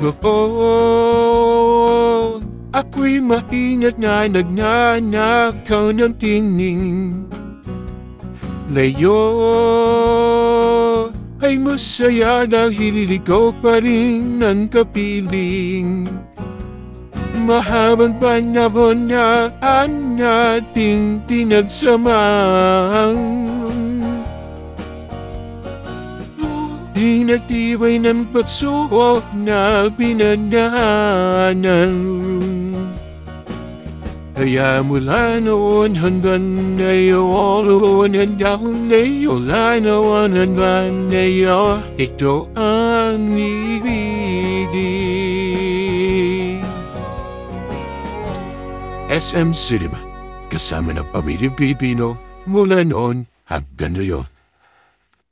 Noon, ako'y maingat na nagnanakaw ng tingning Layo ay masaya dahil ikaw pa rin ang kapiling. Mahabang panahon na ang ating tinagsamahan Inatibay ng pagsubok na pinagdaanan Kaya mula noon hanggang ngayon Hanggang ngayon wala naman hanggang ngayon Ito ang ibigin. SM Cinema Kasama ng pamilyang Pilipino mula noon hanggang ngayon